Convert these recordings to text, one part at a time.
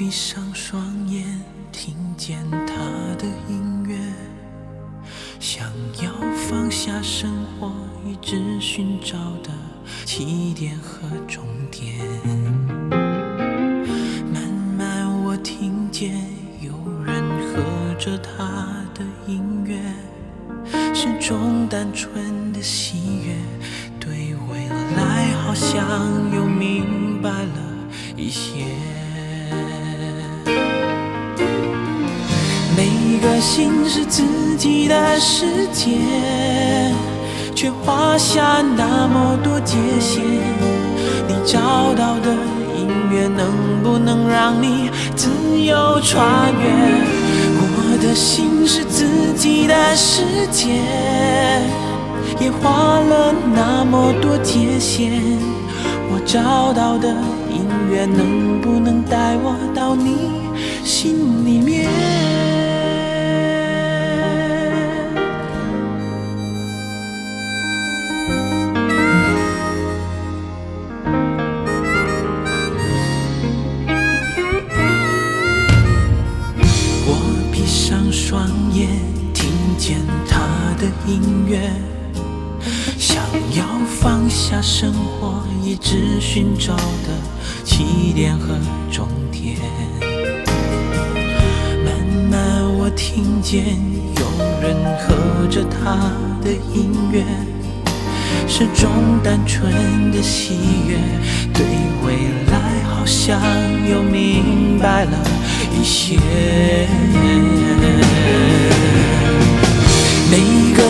闭上双眼，听见他的音乐，想要放下生活一直寻找的起点和终点。慢慢我听见有人和着他的音乐，是种单纯的喜悦，对未来好像又明白了一些。是自己的世界，却画下那么多界限。你找到的音乐能不能让你自由穿越？我的心是自己的世界，也画了那么多界限。我找到的音乐能不能带我到你心听见他的音乐，想要放下生活一直寻找的起点和终点。慢慢我听见有人和着他的音乐，是种单纯的喜悦，对未来好像又明白了一些。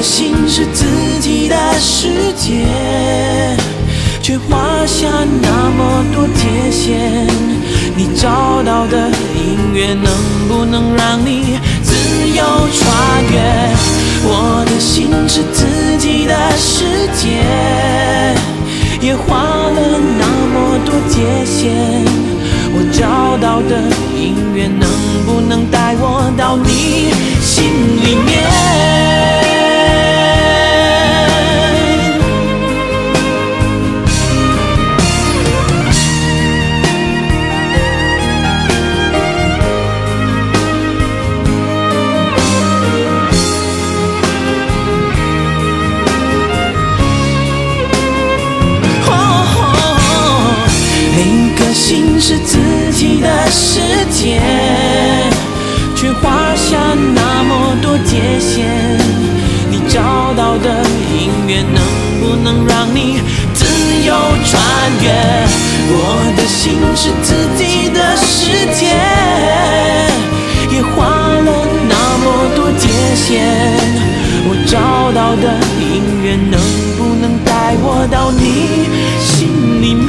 每个心是自己的世界，却画下那么多界限。你找到的音乐能不能让你自由穿越？我的心是自己的世界，也画了那么多界限。我找到的音乐穿越？我的心是自己的世界，也画了那么多界限。我找到的音乐能不能带我到你心里面？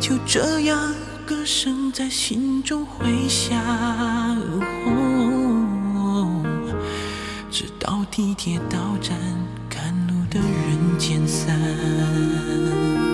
就这样，歌声在心中回响，直到地铁到站，的人间散。